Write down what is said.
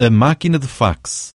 A máquina de fax.